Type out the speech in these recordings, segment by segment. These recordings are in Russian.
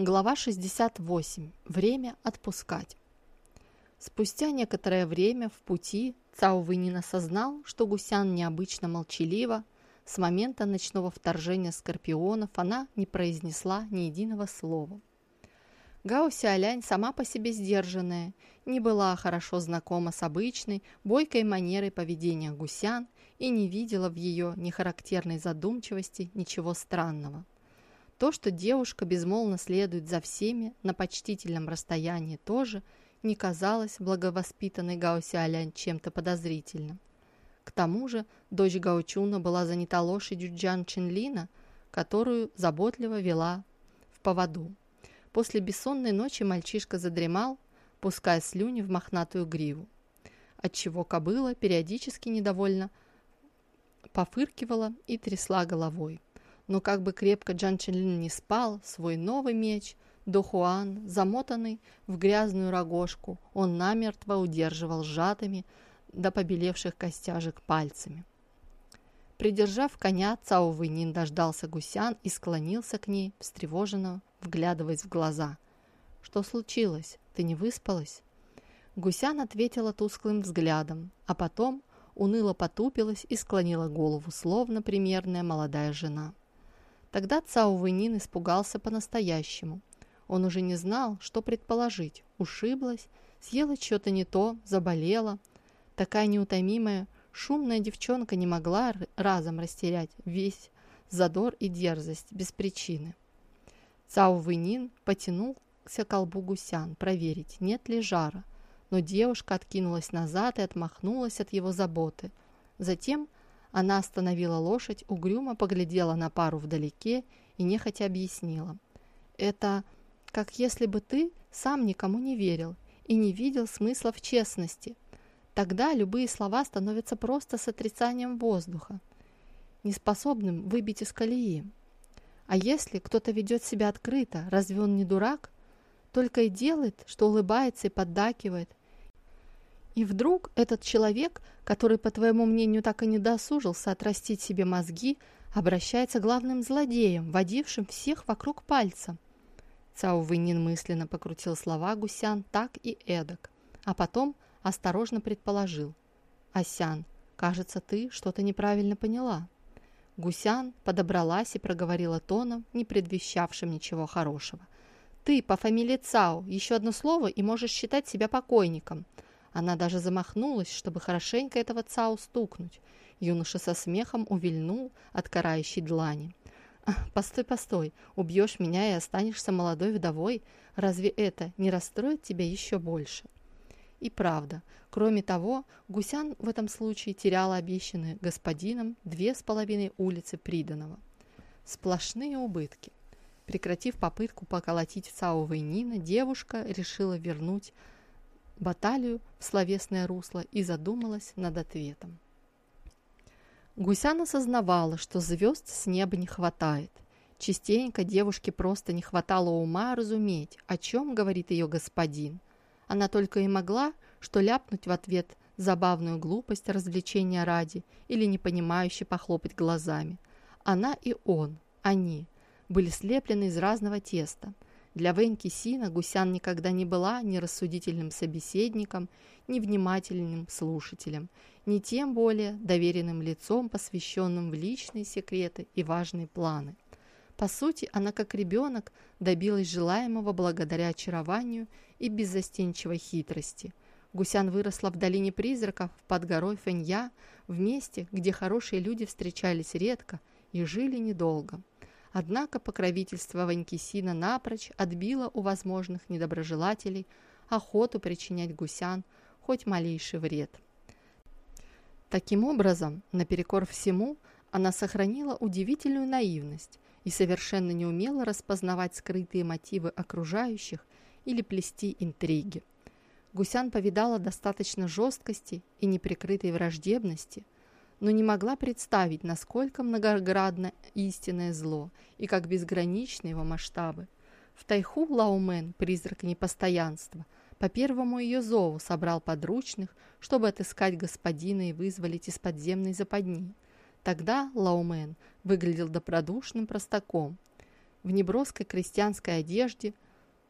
Глава 68. Время отпускать. Спустя некоторое время в пути Цао Вынин осознал, что Гусян необычно молчалива. С момента ночного вторжения скорпионов она не произнесла ни единого слова. Гао Сиалянь, сама по себе сдержанная, не была хорошо знакома с обычной, бойкой манерой поведения гусян и не видела в ее нехарактерной задумчивости ничего странного. То, что девушка безмолвно следует за всеми на почтительном расстоянии тоже не казалось благовоспитанной Гао Сиалян чем-то подозрительным. К тому же дочь Гаучуна была занята лошадью Джан Чинлина, которую заботливо вела в поводу. После бессонной ночи мальчишка задремал, пуская слюни в мохнатую гриву, отчего кобыла периодически недовольно пофыркивала и трясла головой. Но как бы крепко Джан Чинлин не спал, свой новый меч, Дохуан, замотанный в грязную рогожку, он намертво удерживал сжатыми до побелевших костяжек пальцами. Придержав коня, Цао Вэнин дождался гусян и склонился к ней, встревоженно вглядываясь в глаза. «Что случилось? Ты не выспалась?» Гусян ответила тусклым взглядом, а потом уныло потупилась и склонила голову, словно примерная молодая жена. Тогда Цао Вэнин испугался по-настоящему. Он уже не знал, что предположить. Ушиблась, съела что-то не то, заболела. Такая неутомимая, шумная девчонка не могла разом растерять весь задор и дерзость без причины. Цао Вэнин потянулся к колбу гусян, проверить, нет ли жара, но девушка откинулась назад и отмахнулась от его заботы. Затем она остановила лошадь, угрюмо поглядела на пару вдалеке и нехотя объяснила. «Это как если бы ты сам никому не верил и не видел смысла в честности. Тогда любые слова становятся просто с отрицанием воздуха, неспособным выбить из колеи. А если кто-то ведет себя открыто, разве он не дурак? Только и делает, что улыбается и поддакивает, и вдруг этот человек, который, по твоему мнению, так и не досужился отрастить себе мозги, обращается главным злодеем, водившим всех вокруг пальца. Цао Вэнин мысленно покрутил слова Гусян так и эдак, а потом осторожно предположил. «Асян, кажется, ты что-то неправильно поняла». Гусян подобралась и проговорила тоном, не предвещавшим ничего хорошего. «Ты по фамилии Цао, еще одно слово, и можешь считать себя покойником. Она даже замахнулась, чтобы хорошенько этого Цау стукнуть. Юноша со смехом увильнул от карающей длани. «Постой, постой, убьешь меня и останешься молодой вдовой. Разве это не расстроит тебя еще больше?» И правда, кроме того, Гусян в этом случае теряла обещанные господином две с половиной улицы приданого. Сплошные убытки. Прекратив попытку поколотить Цао Вэйнина, девушка решила вернуть баталию в словесное русло и задумалась над ответом. Гусян осознавала, что звезд с неба не хватает. Частенько девушке просто не хватало ума разуметь, о чем говорит ее господин. Она только и могла, что ляпнуть в ответ забавную глупость развлечения ради или непонимающе похлопать глазами. Она и он, они, были слеплены из разного теста – для Веньки Сина Гусян никогда не была ни рассудительным собеседником, ни внимательным слушателем, ни тем более доверенным лицом, посвященным в личные секреты и важные планы. По сути, она как ребенок добилась желаемого благодаря очарованию и беззастенчивой хитрости. Гусян выросла в долине призраков под горой Фэнья, в месте, где хорошие люди встречались редко и жили недолго. Однако покровительство Ванькисина напрочь отбило у возможных недоброжелателей охоту причинять гусян хоть малейший вред. Таким образом, наперекор всему, она сохранила удивительную наивность и совершенно не умела распознавать скрытые мотивы окружающих или плести интриги. Гусян повидала достаточно жесткости и неприкрытой враждебности – но не могла представить, насколько многоградно истинное зло и как безграничны его масштабы. В Тайху Лаумен, призрак непостоянства, по первому ее зову собрал подручных, чтобы отыскать господина и вызволить из подземной западни. Тогда Лаумен выглядел добродушным простаком. в неброской крестьянской одежде,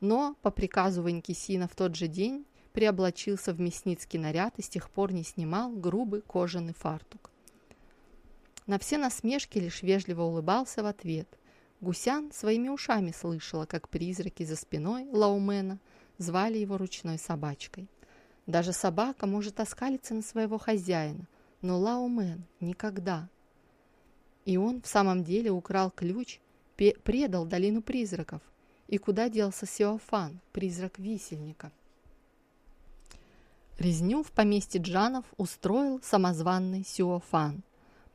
но по приказу Ванькисина в тот же день преоблачился в мясницкий наряд и с тех пор не снимал грубый кожаный фартук. На все насмешки лишь вежливо улыбался в ответ. Гусян своими ушами слышала, как призраки за спиной Лаумена звали его ручной собачкой. Даже собака может оскалиться на своего хозяина, но Лаумен никогда. И он в самом деле украл ключ, предал долину призраков. И куда делся Сюофан, призрак висельника? Резню в поместье Джанов устроил самозванный Сюофан.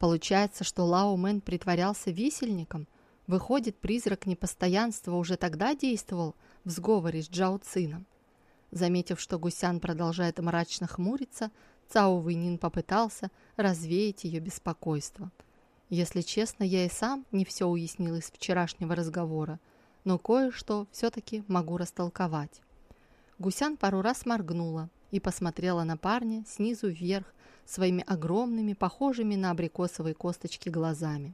Получается, что Лао Мэн притворялся висельником? Выходит, призрак непостоянства уже тогда действовал в сговоре с Джао Цином. Заметив, что Гусян продолжает мрачно хмуриться, Цао Вэйнин попытался развеять ее беспокойство. Если честно, я и сам не все уяснил из вчерашнего разговора, но кое-что все-таки могу растолковать. Гусян пару раз моргнула и посмотрела на парня снизу вверх своими огромными, похожими на абрикосовые косточки глазами.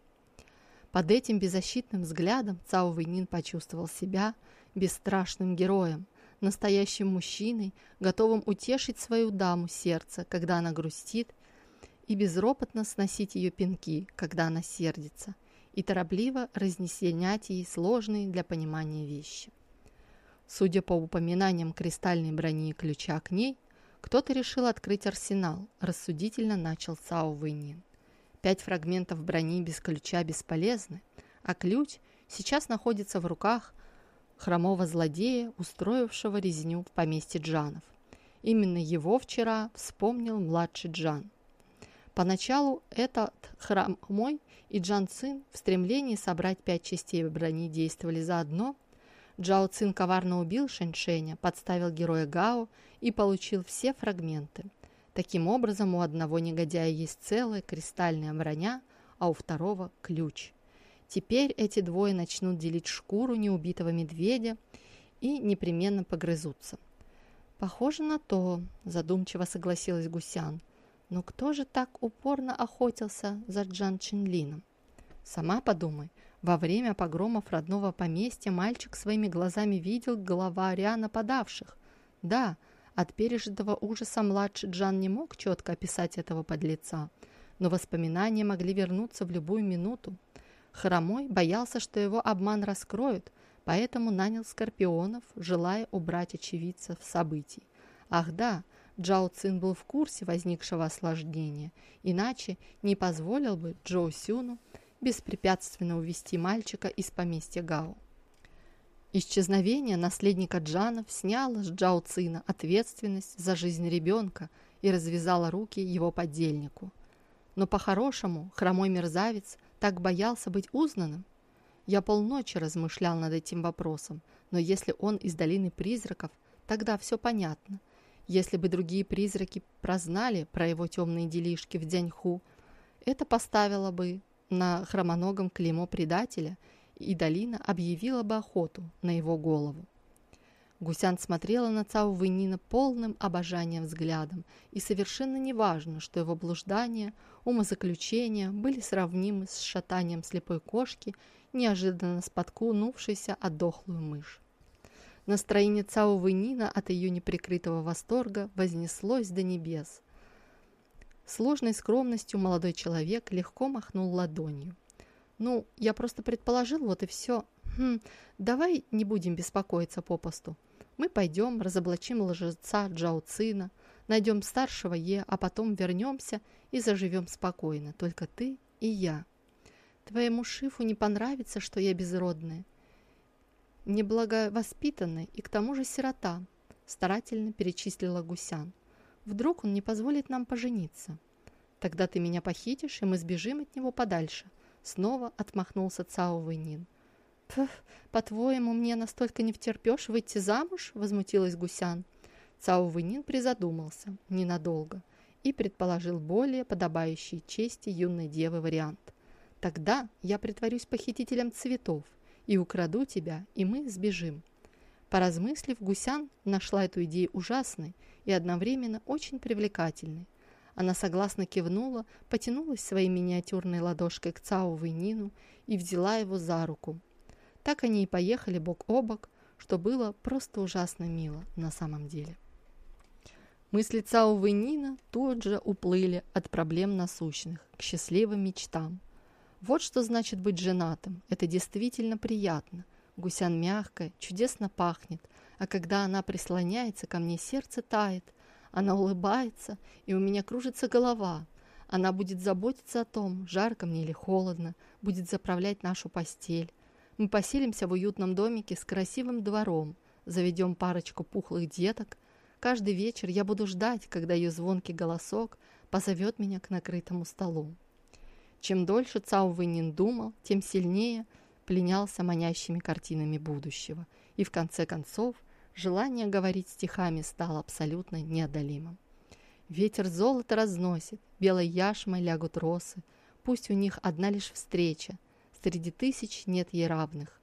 Под этим беззащитным взглядом Цао Вэйнин почувствовал себя бесстрашным героем, настоящим мужчиной, готовым утешить свою даму сердце, когда она грустит, и безропотно сносить ее пинки, когда она сердится, и торопливо разнесенять ей сложные для понимания вещи. Судя по упоминаниям кристальной брони и ключа к ней, кто-то решил открыть арсенал, рассудительно начал Цао Вэйнин. Пять фрагментов брони без ключа бесполезны, а ключ сейчас находится в руках хромого злодея, устроившего резню в поместье Джанов. Именно его вчера вспомнил младший Джан. Поначалу этот хромой и Джан Цин в стремлении собрать пять частей брони действовали заодно. Джао Цин коварно убил Шэньшэня, подставил героя Гао и получил все фрагменты. Таким образом, у одного негодяя есть целая кристальная броня, а у второго – ключ – Теперь эти двое начнут делить шкуру неубитого медведя и непременно погрызутся. Похоже на то, задумчиво согласилась Гусян. Но кто же так упорно охотился за Джан Чинлином? Сама подумай, во время погромов родного поместья мальчик своими глазами видел главаря нападавших. Да, от пережитого ужаса младший Джан не мог четко описать этого подлеца, но воспоминания могли вернуться в любую минуту. Хромой боялся, что его обман раскроют, поэтому нанял скорпионов, желая убрать очевидцев событий. Ах да, Джао Цин был в курсе возникшего осложнения, иначе не позволил бы Джоу Сюну беспрепятственно увести мальчика из поместья Гао. Исчезновение наследника Джанов сняло с Джао Цина ответственность за жизнь ребенка и развязало руки его подельнику. Но по-хорошему хромой мерзавец так боялся быть узнанным? Я полночи размышлял над этим вопросом, но если он из долины призраков, тогда все понятно. Если бы другие призраки прознали про его темные делишки в Дзяньху, это поставило бы на хромоногом клеймо предателя, и долина объявила бы охоту на его голову. Гусян смотрела на Цао Вэнина полным обожанием взглядом, и совершенно неважно, что его блуждания, умозаключения были сравнимы с шатанием слепой кошки, неожиданно споткнувшейся от дохлую мышь. Настроение Цао Вэнина от ее неприкрытого восторга вознеслось до небес. Сложной скромностью молодой человек легко махнул ладонью. «Ну, я просто предположил, вот и все. Хм, давай не будем беспокоиться попосту. Мы пойдем, разоблачим лжеца Джао Цина, найдем старшего Е, а потом вернемся и заживем спокойно, только ты и я. Твоему шифу не понравится, что я безродная, неблаговоспитанная и к тому же сирота, старательно перечислила Гусян. Вдруг он не позволит нам пожениться. Тогда ты меня похитишь, и мы сбежим от него подальше. Снова отмахнулся Цао Вэнин. «По-твоему, мне настолько не втерпешь выйти замуж?» – возмутилась Гусян. Цао Вэнин призадумался ненадолго и предположил более подобающий чести юной девы вариант. «Тогда я притворюсь похитителем цветов и украду тебя, и мы сбежим». Поразмыслив, Гусян нашла эту идею ужасной и одновременно очень привлекательной. Она согласно кивнула, потянулась своей миниатюрной ладошкой к Цао Вэнину и взяла его за руку, Так они и поехали бок о бок, что было просто ужасно мило на самом деле. Мысли Цао Вэнина тут же уплыли от проблем насущных к счастливым мечтам. Вот что значит быть женатым. Это действительно приятно. Гусян мягкая, чудесно пахнет, а когда она прислоняется ко мне, сердце тает. Она улыбается, и у меня кружится голова. Она будет заботиться о том, жарко мне или холодно, будет заправлять нашу постель. Мы поселимся в уютном домике с красивым двором, заведем парочку пухлых деток. Каждый вечер я буду ждать, когда ее звонкий голосок позовет меня к накрытому столу. Чем дольше Цао Вэнин думал, тем сильнее пленялся манящими картинами будущего. И в конце концов желание говорить стихами стало абсолютно неодолимым. Ветер золото разносит, белой яшмой лягут росы. Пусть у них одна лишь встреча, среди тысяч нет ей равных.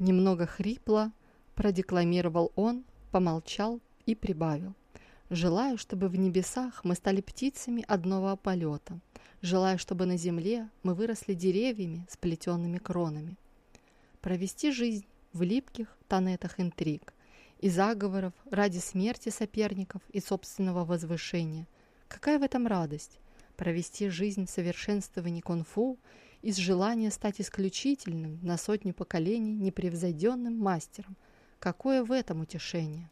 Немного хрипло продекламировал он, помолчал и прибавил. Желаю, чтобы в небесах мы стали птицами одного полета – желая, чтобы на земле мы выросли деревьями с плетенными кронами. Провести жизнь в липких тонетах интриг и заговоров ради смерти соперников и собственного возвышения. Какая в этом радость? Провести жизнь в совершенствовании кунг-фу из желания стать исключительным на сотню поколений непревзойденным мастером. Какое в этом утешение?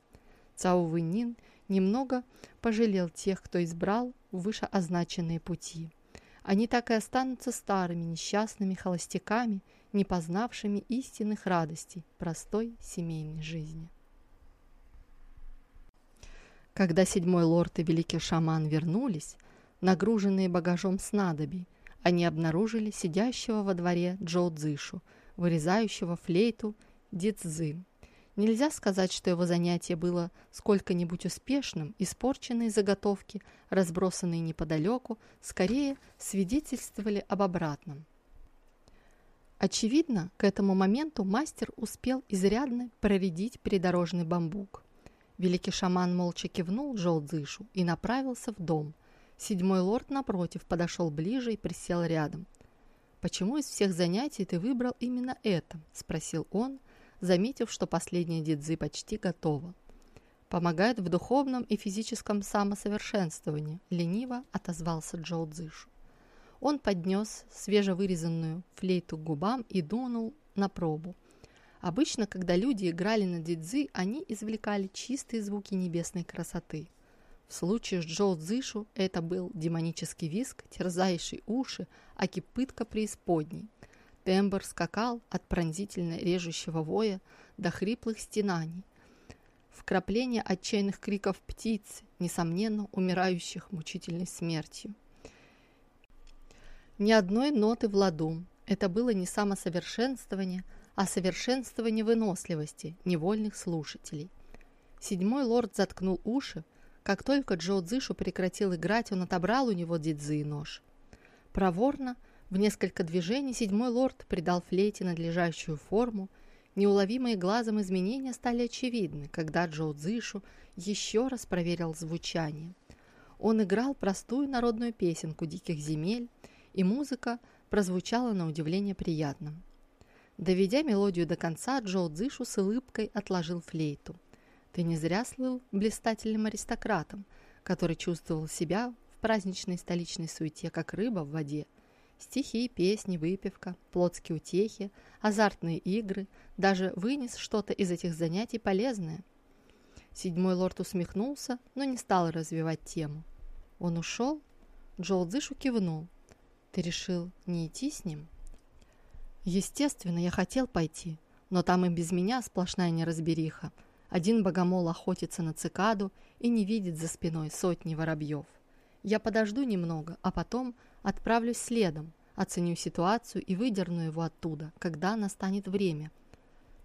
Цао Вэнин немного пожалел тех, кто избрал вышеозначенные пути. Они так и останутся старыми, несчастными холостяками, не познавшими истинных радостей простой семейной жизни. Когда седьмой лорд и великий шаман вернулись, нагруженные багажом снадобий, они обнаружили сидящего во дворе Джоу Цзышу, вырезающего флейту Дицзы. Нельзя сказать, что его занятие было сколько-нибудь успешным, испорченные заготовки, разбросанные неподалеку, скорее свидетельствовали об обратном. Очевидно, к этому моменту мастер успел изрядно проредить придорожный бамбук. Великий шаман молча кивнул Джоудзышу и направился в дом. Седьмой лорд, напротив, подошел ближе и присел рядом. «Почему из всех занятий ты выбрал именно это?» – спросил он, заметив, что последняя дидзы почти готова. «Помогает в духовном и физическом самосовершенствовании», – лениво отозвался Джоу Цзышу. Он поднес свежевырезанную флейту к губам и дунул на пробу. Обычно, когда люди играли на дидзы, они извлекали чистые звуки небесной красоты. В случае с Джоу Цзышу это был демонический виск, терзающий уши, а кипытка преисподней – Тембр скакал от пронзительно режущего воя до хриплых стенаний. Вкрапление отчаянных криков птиц, несомненно, умирающих мучительной смертью. Ни одной ноты в ладу. Это было не самосовершенствование, а совершенствование выносливости невольных слушателей. Седьмой лорд заткнул уши. Как только Джо Дзышу прекратил играть, он отобрал у него дидзы и нож. Проворно, в несколько движений седьмой лорд придал флейте надлежащую форму. Неуловимые глазом изменения стали очевидны, когда Джоу Цзышу еще раз проверил звучание. Он играл простую народную песенку диких земель, и музыка прозвучала на удивление приятным. Доведя мелодию до конца, Джоу Цзышу с улыбкой отложил флейту. «Ты не зря слыл блистательным аристократом, который чувствовал себя в праздничной столичной суете, как рыба в воде», Стихи, песни, выпивка, плотские утехи, азартные игры, даже вынес что-то из этих занятий полезное. Седьмой лорд усмехнулся, но не стал развивать тему. Он ушел? Джоу Цзышу кивнул. Ты решил не идти с ним? Естественно, я хотел пойти, но там и без меня сплошная неразбериха. Один богомол охотится на цикаду и не видит за спиной сотни воробьев. Я подожду немного, а потом Отправлюсь следом, оценю ситуацию и выдерну его оттуда, когда настанет время.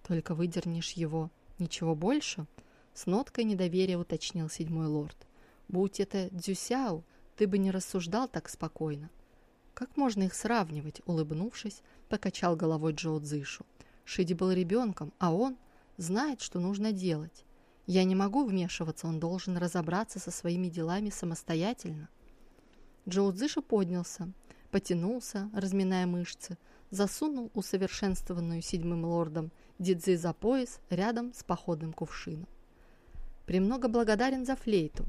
Только выдернешь его, ничего больше? С ноткой недоверия уточнил седьмой лорд. Будь это Дзюсяо, ты бы не рассуждал так спокойно. Как можно их сравнивать, улыбнувшись, покачал головой Джоу Цзышу. Шиди был ребенком, а он знает, что нужно делать. Я не могу вмешиваться, он должен разобраться со своими делами самостоятельно. Джоу Цзыша поднялся, потянулся, разминая мышцы, засунул усовершенствованную седьмым лордом Дидзи за пояс рядом с походным кувшином. «Премного благодарен за флейту.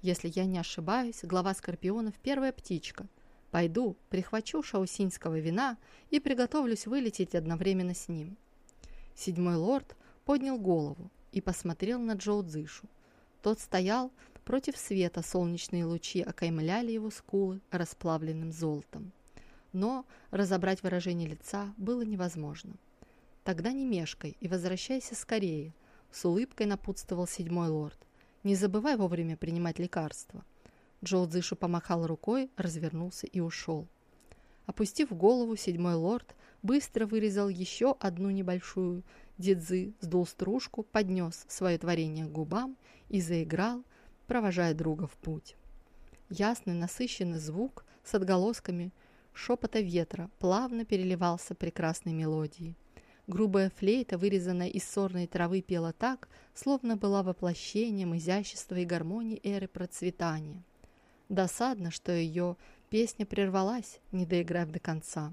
Если я не ошибаюсь, глава скорпионов – первая птичка. Пойду, прихвачу шаусинского вина и приготовлюсь вылететь одновременно с ним». Седьмой лорд поднял голову и посмотрел на Джоу Цзышу. Тот стоял против света, солнечные лучи окаймляли его скулы расплавленным золотом. Но разобрать выражение лица было невозможно. «Тогда не мешкай и возвращайся скорее», — с улыбкой напутствовал седьмой лорд. «Не забывай вовремя принимать лекарства». Джоу Цзышу помахал рукой, развернулся и ушел. Опустив голову, седьмой лорд быстро вырезал еще одну небольшую Дидзы сдул стружку, поднес свое творение к губам и заиграл, провожая друга в путь. Ясный, насыщенный звук с отголосками шепота ветра плавно переливался прекрасной мелодией. Грубая флейта, вырезанная из сорной травы, пела так, словно была воплощением изящества и гармонии эры процветания. Досадно, что ее песня прервалась, не доиграв до конца.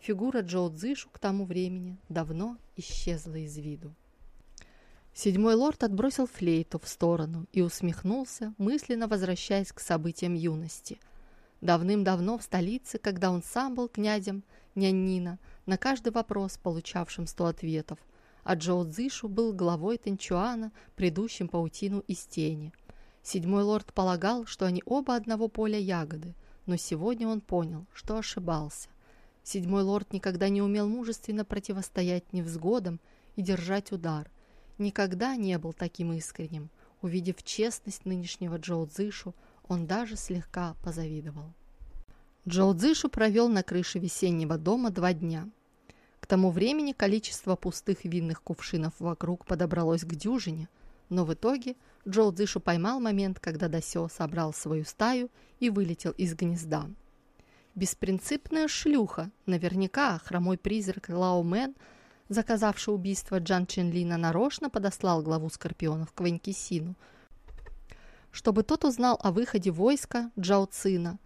Фигура Джоу Цзышу к тому времени давно исчезла из виду. Седьмой лорд отбросил флейту в сторону и усмехнулся, мысленно возвращаясь к событиям юности. Давным-давно в столице, когда он сам был князем Няннина, на каждый вопрос, получавшим сто ответов, а Джоу Цзышу был главой Тэнчуана, предыдущим паутину из тени. Седьмой лорд полагал, что они оба одного поля ягоды, но сегодня он понял, что ошибался. Седьмой лорд никогда не умел мужественно противостоять невзгодам и держать удар. Никогда не был таким искренним. Увидев честность нынешнего Джоу Цзышу, он даже слегка позавидовал. Джоу Цзышу провел на крыше весеннего дома два дня. К тому времени количество пустых винных кувшинов вокруг подобралось к дюжине, но в итоге Джоу Цзышу поймал момент, когда Дасё собрал свою стаю и вылетел из гнезда. Беспринципная шлюха, наверняка хромой призрак Лао Мэн, заказавший убийство Джан Ченлина, нарочно подослал главу Скорпионов к Ванькисину, чтобы тот узнал о выходе войска Джао Цина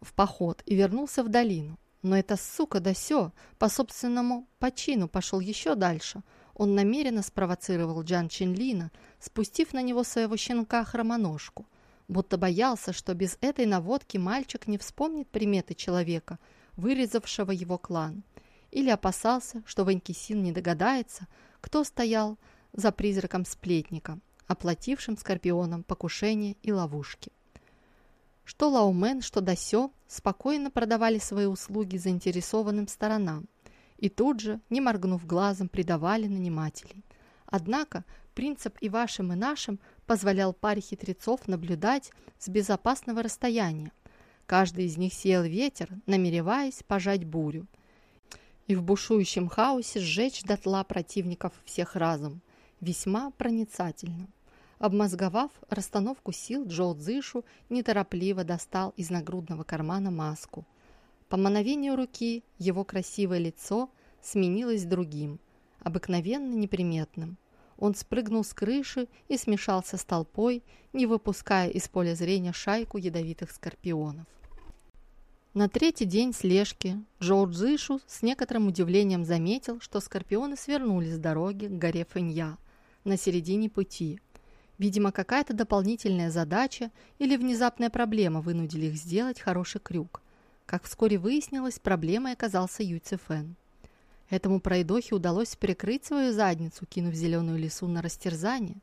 в поход и вернулся в долину. Но эта сука да сё по собственному почину пошел еще дальше. Он намеренно спровоцировал Джан Чинлина, спустив на него своего щенка-хромоножку – будто боялся, что без этой наводки мальчик не вспомнит приметы человека, вырезавшего его клан, или опасался, что Ванькисин не догадается, кто стоял за призраком сплетника, оплатившим Скорпионом покушение и ловушки. Что Лаумен, что Дасё спокойно продавали свои услуги заинтересованным сторонам и тут же, не моргнув глазом, предавали нанимателей. Однако принцип и вашим, и нашим позволял паре хитрецов наблюдать с безопасного расстояния. Каждый из них сеял ветер, намереваясь пожать бурю. И в бушующем хаосе сжечь дотла противников всех разум. Весьма проницательно. Обмозговав расстановку сил, Джоу Цзышу неторопливо достал из нагрудного кармана маску. По мановению руки его красивое лицо сменилось другим, обыкновенно неприметным. Он спрыгнул с крыши и смешался с толпой, не выпуская из поля зрения шайку ядовитых скорпионов. На третий день слежки Джордж Ишу с некоторым удивлением заметил, что скорпионы свернули с дороги к горе Фэнья на середине пути. Видимо, какая-то дополнительная задача или внезапная проблема вынудили их сделать хороший крюк. Как вскоре выяснилось, проблемой оказался Юй Цифэн. Этому пройдохе удалось прикрыть свою задницу, кинув зеленую лису на растерзание.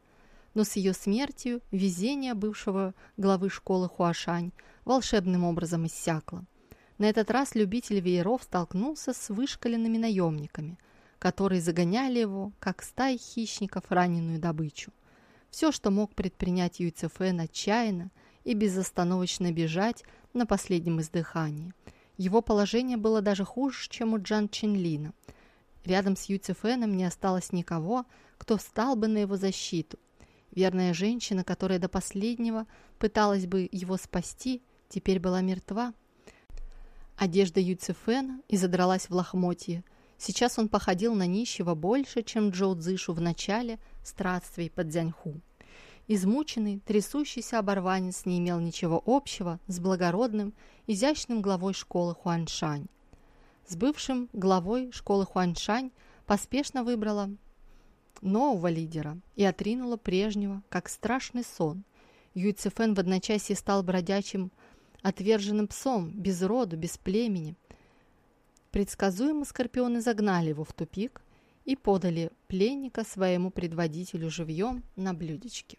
Но с ее смертью везение бывшего главы школы Хуашань волшебным образом иссякло. На этот раз любитель вееров столкнулся с вышкаленными наемниками, которые загоняли его, как стаи хищников, раненую добычу. Все, что мог предпринять Юйцефен отчаянно и безостановочно бежать на последнем издыхании. Его положение было даже хуже, чем у Джан Чинлина – Рядом с Юцефеном не осталось никого, кто встал бы на его защиту. Верная женщина, которая до последнего пыталась бы его спасти, теперь была мертва. Одежда Юцефена изодралась в лохмотье. Сейчас он походил на нищего больше, чем Джоу Цзышу в начале странствий под Дзяньху. Измученный, трясущийся оборванец не имел ничего общего с благородным, изящным главой школы Хуаншань. с бывшим главой школы Хуаншань поспешно выбрала нового лидера и отринула прежнего, как страшный сон. Юй Цифен в одночасье стал бродячим, отверженным псом, без роду, без племени. Предсказуемо скорпионы загнали его в тупик и подали пленника своему предводителю живьем на блюдечке.